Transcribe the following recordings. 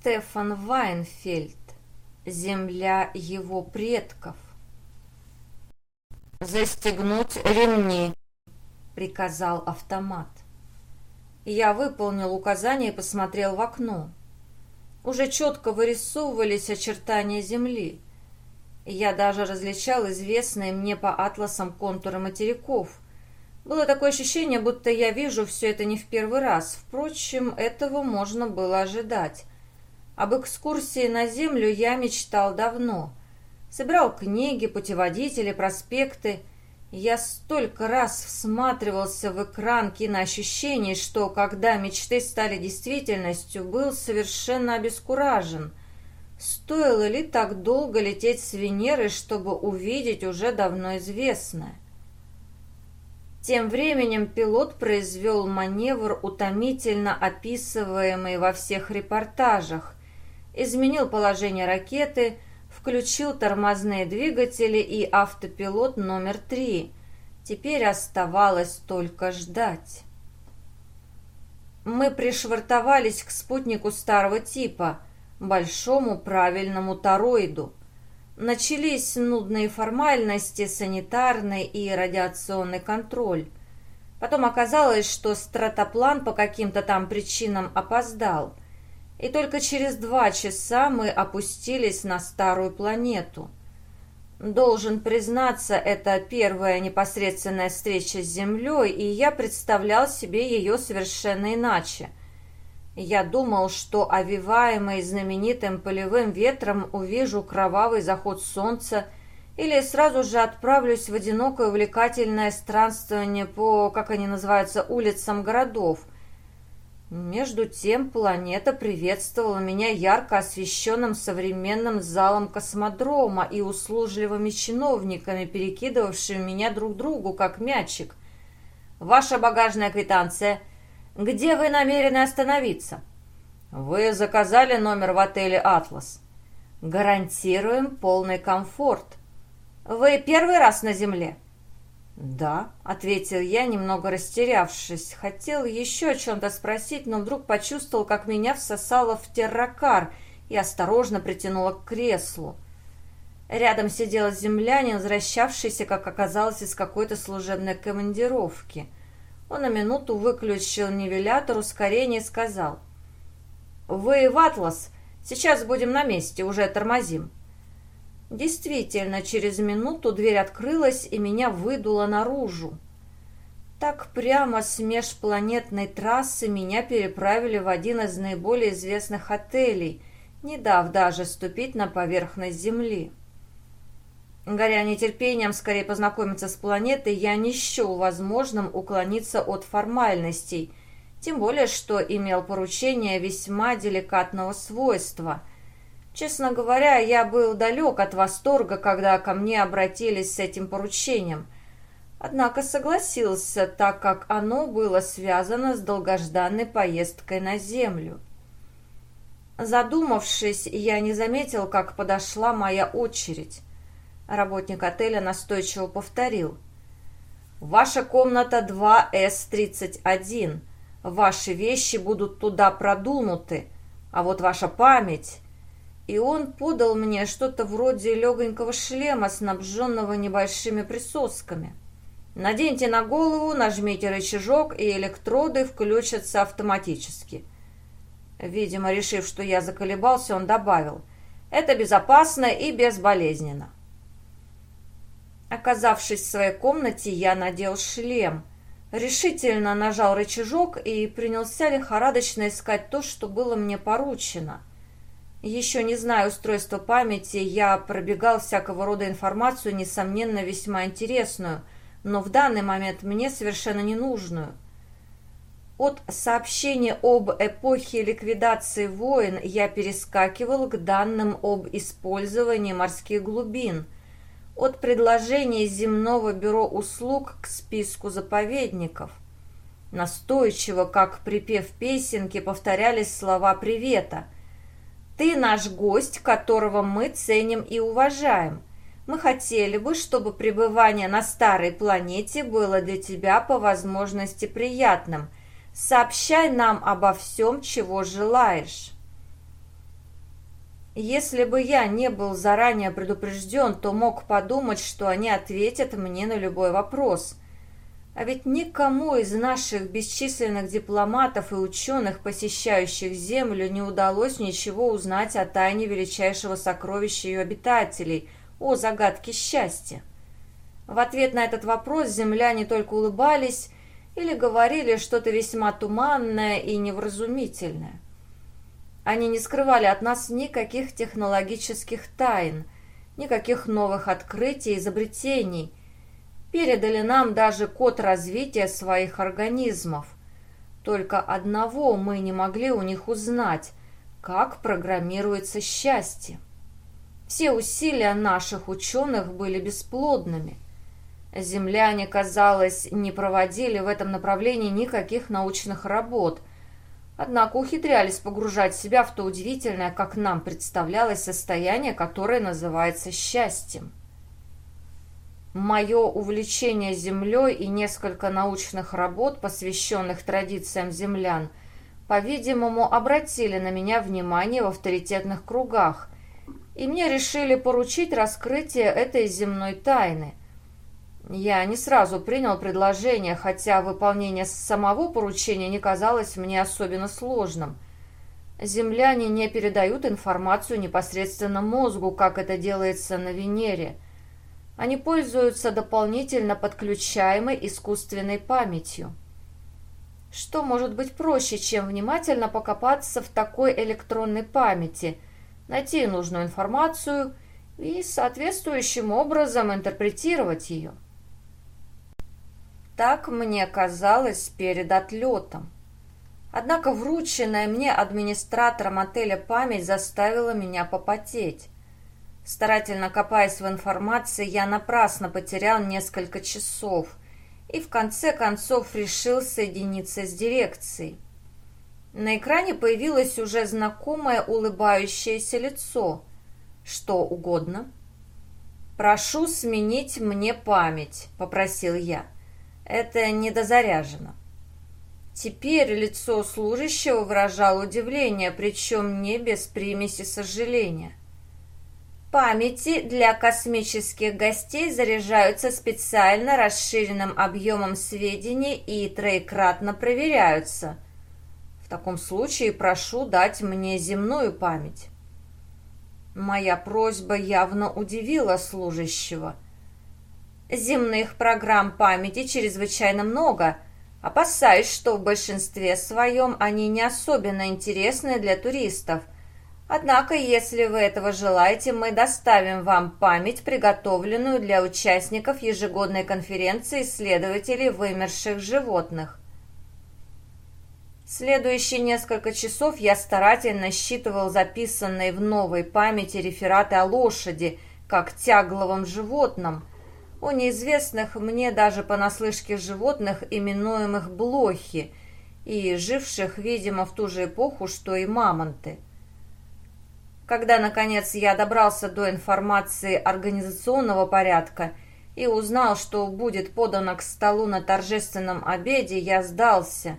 Стефан Вайнфельд. Земля его предков. «Застегнуть ремни», — приказал автомат. Я выполнил указание и посмотрел в окно. Уже четко вырисовывались очертания земли. Я даже различал известные мне по атласам контуры материков. Было такое ощущение, будто я вижу все это не в первый раз. Впрочем, этого можно было ожидать. Об экскурсии на Землю я мечтал давно. Собирал книги, путеводители, проспекты. Я столько раз всматривался в экран киноощущений, что, когда мечты стали действительностью, был совершенно обескуражен. Стоило ли так долго лететь с Венеры, чтобы увидеть уже давно известное? Тем временем пилот произвел маневр, утомительно описываемый во всех репортажах, изменил положение ракеты, включил тормозные двигатели и автопилот номер три. Теперь оставалось только ждать. Мы пришвартовались к спутнику старого типа, большому правильному тороиду. Начались нудные формальности, санитарный и радиационный контроль. Потом оказалось, что стратоплан по каким-то там причинам опоздал – и только через два часа мы опустились на старую планету. Должен признаться, это первая непосредственная встреча с Землей, и я представлял себе ее совершенно иначе. Я думал, что, овиваемый знаменитым полевым ветром, увижу кровавый заход солнца или сразу же отправлюсь в одинокое увлекательное странствование по, как они называются, улицам городов – между тем планета приветствовала меня ярко освещенным современным залом космодрома и услужливыми чиновниками, перекидывавшими меня друг другу, как мячик. «Ваша багажная квитанция. Где вы намерены остановиться?» «Вы заказали номер в отеле «Атлас». «Гарантируем полный комфорт. Вы первый раз на Земле?» «Да», — ответил я, немного растерявшись. Хотел еще о чем-то спросить, но вдруг почувствовал, как меня всосало в терракар и осторожно притянуло к креслу. Рядом сидел землянин, возвращавшийся, как оказалось, из какой-то служебной командировки. Он на минуту выключил нивелятор ускорения и сказал. «Вы в Атлас. Сейчас будем на месте, уже тормозим». Действительно, через минуту дверь открылась и меня выдуло наружу. Так прямо с межпланетной трассы меня переправили в один из наиболее известных отелей, не дав даже ступить на поверхность Земли. Горя нетерпением скорее познакомиться с планетой, я не счел возможным уклониться от формальностей, тем более что имел поручение весьма деликатного свойства – Честно говоря, я был далек от восторга, когда ко мне обратились с этим поручением. Однако согласился, так как оно было связано с долгожданной поездкой на Землю. Задумавшись, я не заметил, как подошла моя очередь. Работник отеля настойчиво повторил. «Ваша комната 2С-31. Ваши вещи будут туда продунуты, а вот ваша память...» и он подал мне что-то вроде легонького шлема, снабженного небольшими присосками. Наденьте на голову, нажмите рычажок, и электроды включатся автоматически. Видимо, решив, что я заколебался, он добавил, «Это безопасно и безболезненно». Оказавшись в своей комнате, я надел шлем, решительно нажал рычажок и принялся лихорадочно искать то, что было мне поручено – еще не зная устройства памяти, я пробегал всякого рода информацию, несомненно, весьма интересную, но в данный момент мне совершенно ненужную. От сообщения об эпохе ликвидации войн я перескакивал к данным об использовании морских глубин, от предложения земного бюро услуг к списку заповедников. Настойчиво, как припев песенки, повторялись слова привета – ты наш гость, которого мы ценим и уважаем. Мы хотели бы, чтобы пребывание на старой планете было для тебя по возможности приятным. Сообщай нам обо всем, чего желаешь». Если бы я не был заранее предупрежден, то мог подумать, что они ответят мне на любой вопрос. А ведь никому из наших бесчисленных дипломатов и ученых, посещающих Землю, не удалось ничего узнать о тайне величайшего сокровища ее обитателей, о загадке счастья. В ответ на этот вопрос земляне только улыбались или говорили что-то весьма туманное и невразумительное. Они не скрывали от нас никаких технологических тайн, никаких новых открытий изобретений. Передали нам даже код развития своих организмов. Только одного мы не могли у них узнать, как программируется счастье. Все усилия наших ученых были бесплодными. Земляне, казалось, не проводили в этом направлении никаких научных работ – Однако ухитрялись погружать себя в то удивительное, как нам представлялось, состояние, которое называется счастьем. Мое увлечение землей и несколько научных работ, посвященных традициям землян, по-видимому, обратили на меня внимание в авторитетных кругах, и мне решили поручить раскрытие этой земной тайны, я не сразу принял предложение, хотя выполнение самого поручения не казалось мне особенно сложным. Земляне не передают информацию непосредственно мозгу, как это делается на Венере. Они пользуются дополнительно подключаемой искусственной памятью. Что может быть проще, чем внимательно покопаться в такой электронной памяти, найти нужную информацию и соответствующим образом интерпретировать ее? Так мне казалось перед отлетом. Однако врученная мне администратором отеля память заставила меня попотеть. Старательно копаясь в информации, я напрасно потерял несколько часов и в конце концов решил соединиться с дирекцией. На экране появилось уже знакомое улыбающееся лицо. Что угодно. «Прошу сменить мне память», — попросил я. Это недозаряжено. Теперь лицо служащего выражало удивление, причем не без примеси сожаления. Памяти для космических гостей заряжаются специально расширенным объемом сведений и троекратно проверяются. В таком случае прошу дать мне земную память. Моя просьба явно удивила служащего – Земных программ памяти чрезвычайно много. Опасаюсь, что в большинстве своем они не особенно интересны для туристов. Однако, если вы этого желаете, мы доставим вам память, приготовленную для участников ежегодной конференции исследователей вымерших животных. Следующие несколько часов я старательно считывал записанные в новой памяти рефераты о лошади, как тягловом животном – о неизвестных мне даже понаслышке животных, именуемых блохи, и живших, видимо, в ту же эпоху, что и мамонты. Когда, наконец, я добрался до информации организационного порядка и узнал, что будет подано к столу на торжественном обеде, я сдался.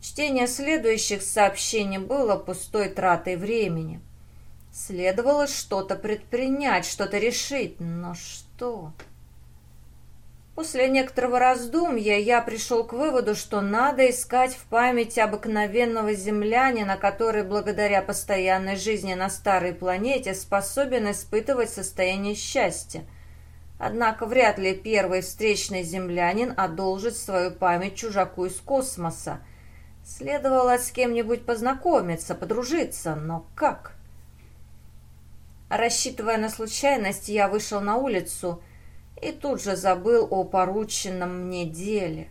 Чтение следующих сообщений было пустой тратой времени. Следовало что-то предпринять, что-то решить, но что... После некоторого раздумья я пришел к выводу, что надо искать в памяти обыкновенного землянина, который благодаря постоянной жизни на старой планете способен испытывать состояние счастья. Однако вряд ли первый встречный землянин одолжит свою память чужаку из космоса. Следовало с кем-нибудь познакомиться, подружиться, но как? Рассчитывая на случайность, я вышел на улицу и тут же забыл о порученном мне деле.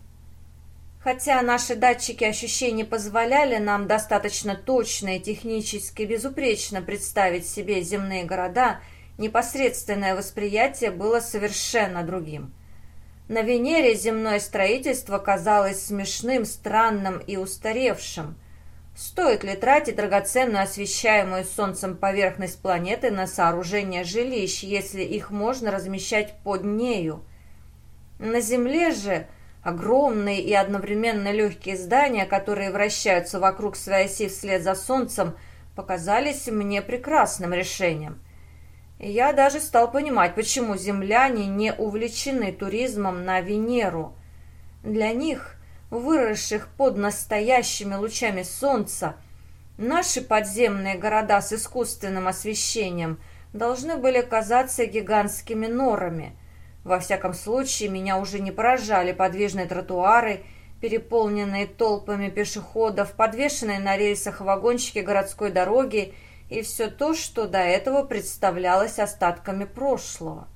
Хотя наши датчики ощущений позволяли нам достаточно точно и технически безупречно представить себе земные города, непосредственное восприятие было совершенно другим. На Венере земное строительство казалось смешным, странным и устаревшим – Стоит ли тратить драгоценную освещаемую солнцем поверхность планеты на сооружение жилищ, если их можно размещать под нею? На Земле же огромные и одновременно легкие здания, которые вращаются вокруг своей оси вслед за солнцем, показались мне прекрасным решением. Я даже стал понимать, почему земляне не увлечены туризмом на Венеру. Для них, выросших под настоящими лучами солнца, наши подземные города с искусственным освещением должны были казаться гигантскими норами. Во всяком случае, меня уже не поражали подвижные тротуары, переполненные толпами пешеходов, подвешенные на рельсах вагончики городской дороги и все то, что до этого представлялось остатками прошлого.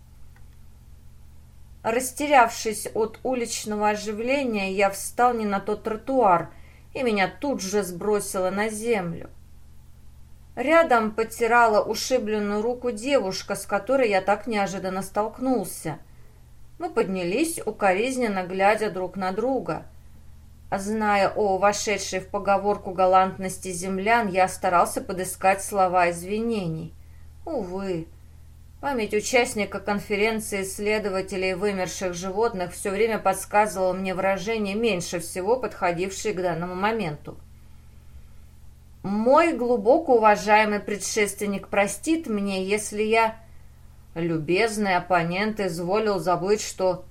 Растерявшись от уличного оживления, я встал не на тот тротуар, и меня тут же сбросило на землю. Рядом потирала ушибленную руку девушка, с которой я так неожиданно столкнулся. Мы поднялись, укоризненно глядя друг на друга. Зная о вошедшей в поговорку галантности землян, я старался подыскать слова извинений. Увы, память участника конференции исследователей вымерших животных все время подсказывала мне выражение, меньше всего подходившее к данному моменту. «Мой глубоко уважаемый предшественник простит мне, если я...» Любезный оппонент изволил забыть, что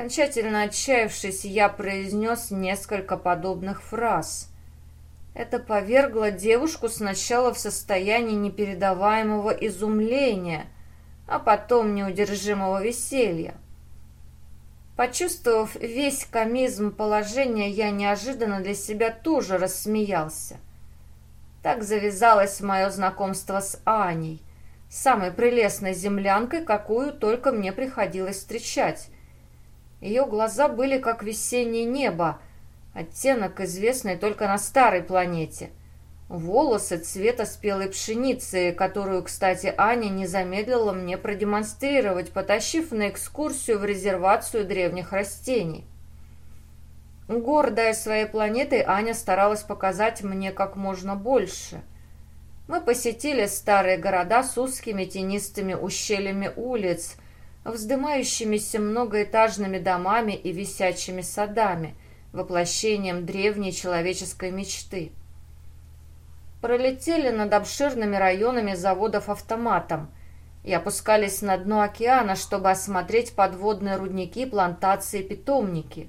Окончательно отчаявшись, я произнес несколько подобных фраз. Это повергло девушку сначала в состояние непередаваемого изумления, а потом неудержимого веселья. Почувствовав весь комизм положения, я неожиданно для себя тоже рассмеялся. Так завязалось мое знакомство с Аней, самой прелестной землянкой, какую только мне приходилось встречать, ее глаза были как весеннее небо, оттенок, известный только на старой планете. Волосы цвета спелой пшеницы, которую, кстати, Аня не замедлила мне продемонстрировать, потащив на экскурсию в резервацию древних растений. Гордая своей планетой, Аня старалась показать мне как можно больше. Мы посетили старые города с узкими тенистыми ущельями улиц – вздымающимися многоэтажными домами и висячими садами, воплощением древней человеческой мечты. Пролетели над обширными районами заводов автоматом и опускались на дно океана, чтобы осмотреть подводные рудники, плантации, питомники.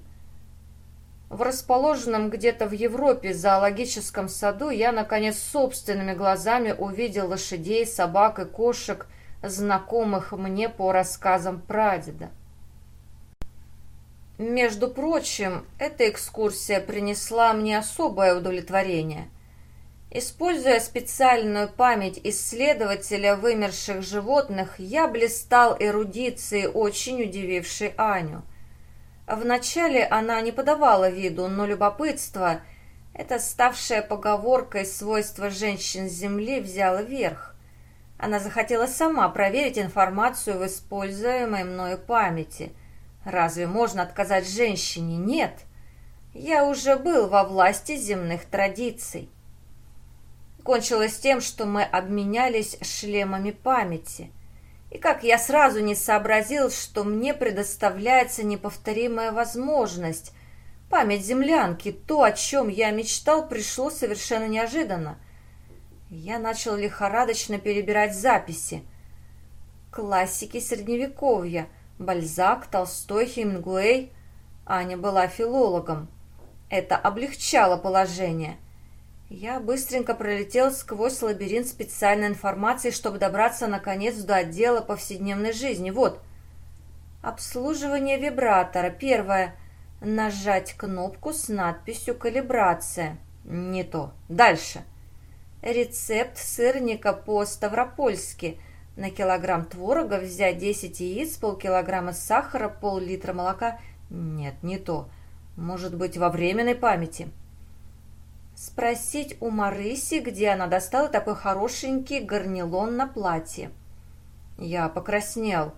В расположенном где-то в Европе зоологическом саду я, наконец, собственными глазами увидел лошадей, собак и кошек – знакомых мне по рассказам прадеда. Между прочим, эта экскурсия принесла мне особое удовлетворение. Используя специальную память исследователя вымерших животных, я блистал эрудицией, очень удивившей Аню. Вначале она не подавала виду, но любопытство, это ставшее поговоркой свойство женщин Земли, взяло верх. Она захотела сама проверить информацию в используемой мною памяти. Разве можно отказать женщине? Нет. Я уже был во власти земных традиций. Кончилось тем, что мы обменялись шлемами памяти. И как я сразу не сообразил, что мне предоставляется неповторимая возможность. Память землянки, то, о чем я мечтал, пришло совершенно неожиданно – я начал лихорадочно перебирать записи. Классики Средневековья. Бальзак, Толстой, Хемингуэй. Аня была филологом. Это облегчало положение. Я быстренько пролетел сквозь лабиринт специальной информации, чтобы добраться, наконец, до отдела повседневной жизни. Вот. Обслуживание вибратора. Первое. Нажать кнопку с надписью «Калибрация». Не то. Дальше. Рецепт сырника по-ставропольски. На килограмм творога взять 10 яиц, полкилограмма сахара, пол-литра молока. Нет, не то. Может быть, во временной памяти. Спросить у Марыси, где она достала такой хорошенький горнилон на платье. Я покраснел.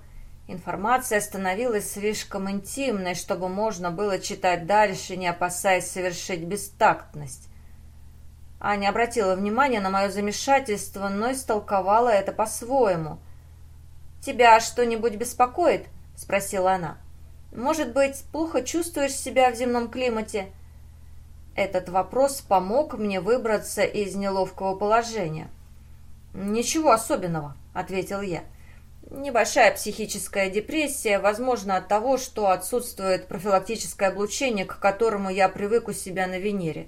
Информация становилась слишком интимной, чтобы можно было читать дальше, не опасаясь совершить бестактность. Аня обратила внимание на мое замешательство, но истолковала это по-своему. «Тебя что-нибудь беспокоит?» – спросила она. «Может быть, плохо чувствуешь себя в земном климате?» Этот вопрос помог мне выбраться из неловкого положения. «Ничего особенного», — ответил я. «Небольшая психическая депрессия, возможно, от того, что отсутствует профилактическое облучение, к которому я привык у себя на Венере.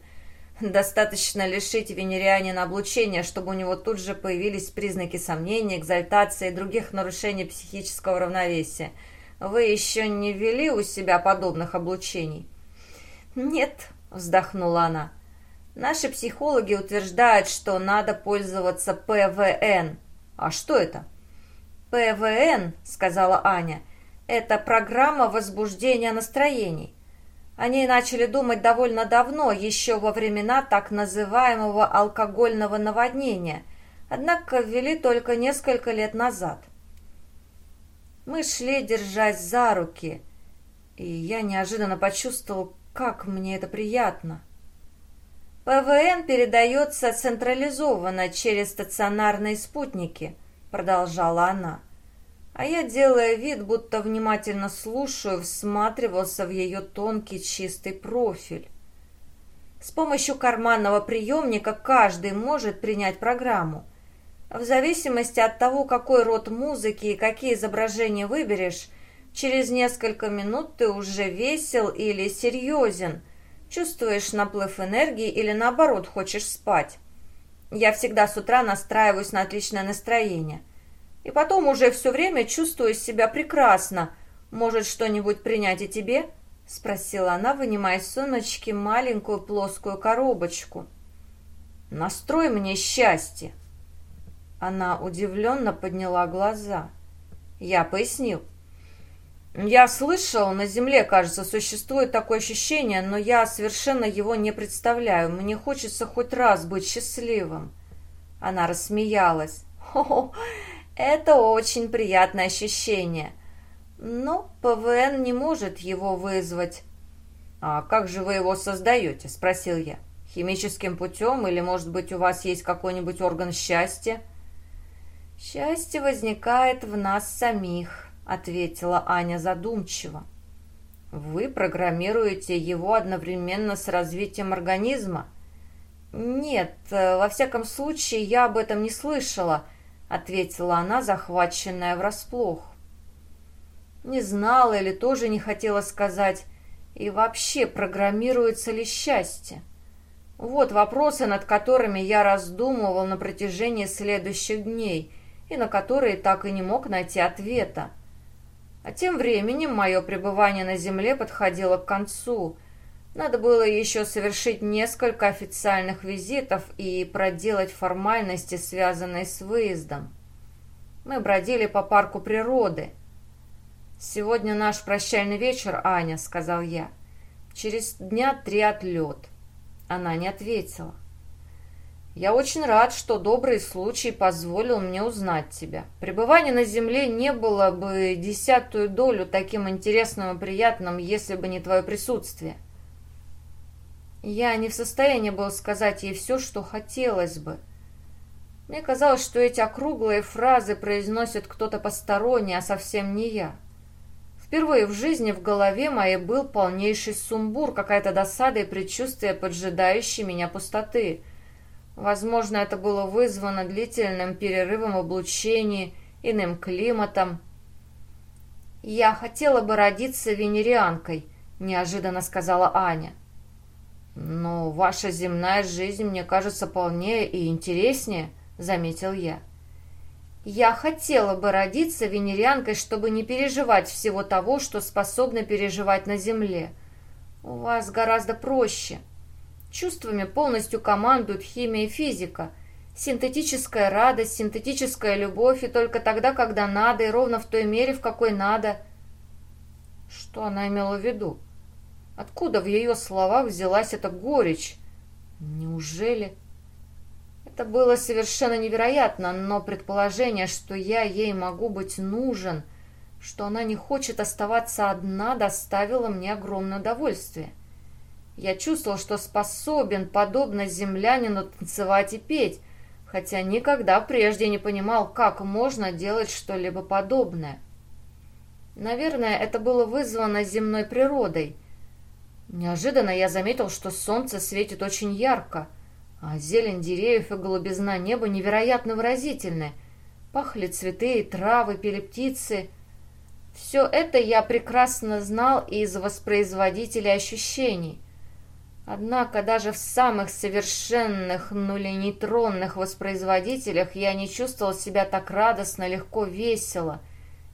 Достаточно лишить венерианина облучения, чтобы у него тут же появились признаки сомнения, экзальтации и других нарушений психического равновесия. Вы еще не ввели у себя подобных облучений?» «Нет», — вздохнула она. «Наши психологи утверждают, что надо пользоваться ПВН. А что это?» «ПВН», — сказала Аня, — «это программа возбуждения настроений. О ней начали думать довольно давно, еще во времена так называемого алкогольного наводнения, однако ввели только несколько лет назад». Мы шли, держась за руки, и я неожиданно почувствовал, как мне это приятно. ПВН передается централизованно через стационарные спутники, продолжала она. А я, делая вид, будто внимательно слушаю, всматривался в ее тонкий чистый профиль. С помощью карманного приемника каждый может принять программу. В зависимости от того, какой род музыки и какие изображения выберешь, Через несколько минут ты уже весел или серьезен, чувствуешь наплыв энергии или наоборот хочешь спать. Я всегда с утра настраиваюсь на отличное настроение. И потом уже все время чувствую себя прекрасно. Может, что-нибудь принять и тебе?» — спросила она, вынимая из сумочки маленькую плоскую коробочку. «Настрой мне счастье!» Она удивленно подняла глаза. Я пояснил. Я слышал, на Земле, кажется, существует такое ощущение, но я совершенно его не представляю. Мне хочется хоть раз быть счастливым. Она рассмеялась. О, это очень приятное ощущение. Но ПВН не может его вызвать. А как же вы его создаете? Спросил я. Химическим путем или, может быть, у вас есть какой-нибудь орган счастья? Счастье возникает в нас самих, — ответила Аня задумчиво. «Вы программируете его одновременно с развитием организма?» «Нет, э, во всяком случае, я об этом не слышала», — ответила она, захваченная врасплох. Не знала или тоже не хотела сказать, и вообще программируется ли счастье? Вот вопросы, над которыми я раздумывал на протяжении следующих дней и на которые так и не мог найти ответа. А тем временем мое пребывание на земле подходило к концу. Надо было еще совершить несколько официальных визитов и проделать формальности, связанные с выездом. Мы бродили по парку природы. «Сегодня наш прощальный вечер, Аня», — сказал я. «Через дня три отлет». Она не ответила. Я очень рад, что добрый случай позволил мне узнать тебя. Пребывание на земле не было бы десятую долю таким интересным и приятным, если бы не твое присутствие. Я не в состоянии был сказать ей все, что хотелось бы. Мне казалось, что эти округлые фразы произносит кто-то посторонний, а совсем не я. Впервые в жизни в голове моей был полнейший сумбур, какая-то досада и предчувствие поджидающей меня пустоты — Возможно, это было вызвано длительным перерывом в облучении, иным климатом. «Я хотела бы родиться венерианкой», — неожиданно сказала Аня. «Но ваша земная жизнь, мне кажется, полнее и интереснее», — заметил я. «Я хотела бы родиться венерианкой, чтобы не переживать всего того, что способны переживать на Земле. У вас гораздо проще». Чувствами полностью командуют химия и физика. Синтетическая радость, синтетическая любовь, и только тогда, когда надо, и ровно в той мере, в какой надо. Что она имела в виду? Откуда в ее словах взялась эта горечь? Неужели... Это было совершенно невероятно, но предположение, что я ей могу быть нужен, что она не хочет оставаться одна, доставило мне огромное удовольствие. Я чувствовал, что способен, подобно землянину, танцевать и петь, хотя никогда прежде не понимал, как можно делать что-либо подобное. Наверное, это было вызвано земной природой. Неожиданно я заметил, что солнце светит очень ярко, а зелень деревьев и голубизна неба невероятно выразительны. Пахли цветы и травы, пели птицы. Все это я прекрасно знал из воспроизводителей ощущений. Однако даже в самых совершенных нуленейтронных воспроизводителях я не чувствовал себя так радостно, легко, весело.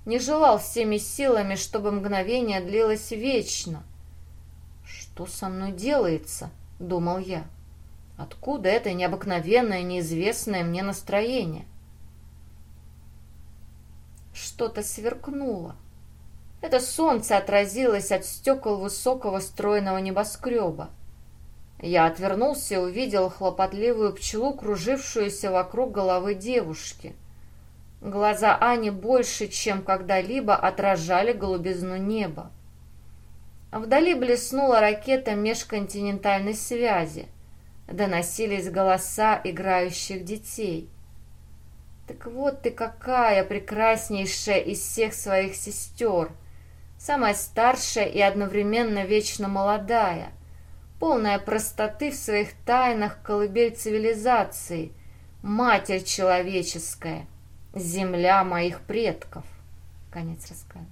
Не желал всеми силами, чтобы мгновение длилось вечно. «Что со мной делается?» — думал я. «Откуда это необыкновенное, неизвестное мне настроение?» Что-то сверкнуло. Это солнце отразилось от стекол высокого стройного небоскреба. Я отвернулся и увидел хлопотливую пчелу, кружившуюся вокруг головы девушки. Глаза Ани больше, чем когда-либо отражали голубизну неба. Вдали блеснула ракета межконтинентальной связи. Доносились голоса играющих детей. Так вот ты какая прекраснейшая из всех своих сестер, самая старшая и одновременно вечно молодая — полная простоты в своих тайнах колыбель цивилизации, матерь человеческая, земля моих предков. Конец рассказа.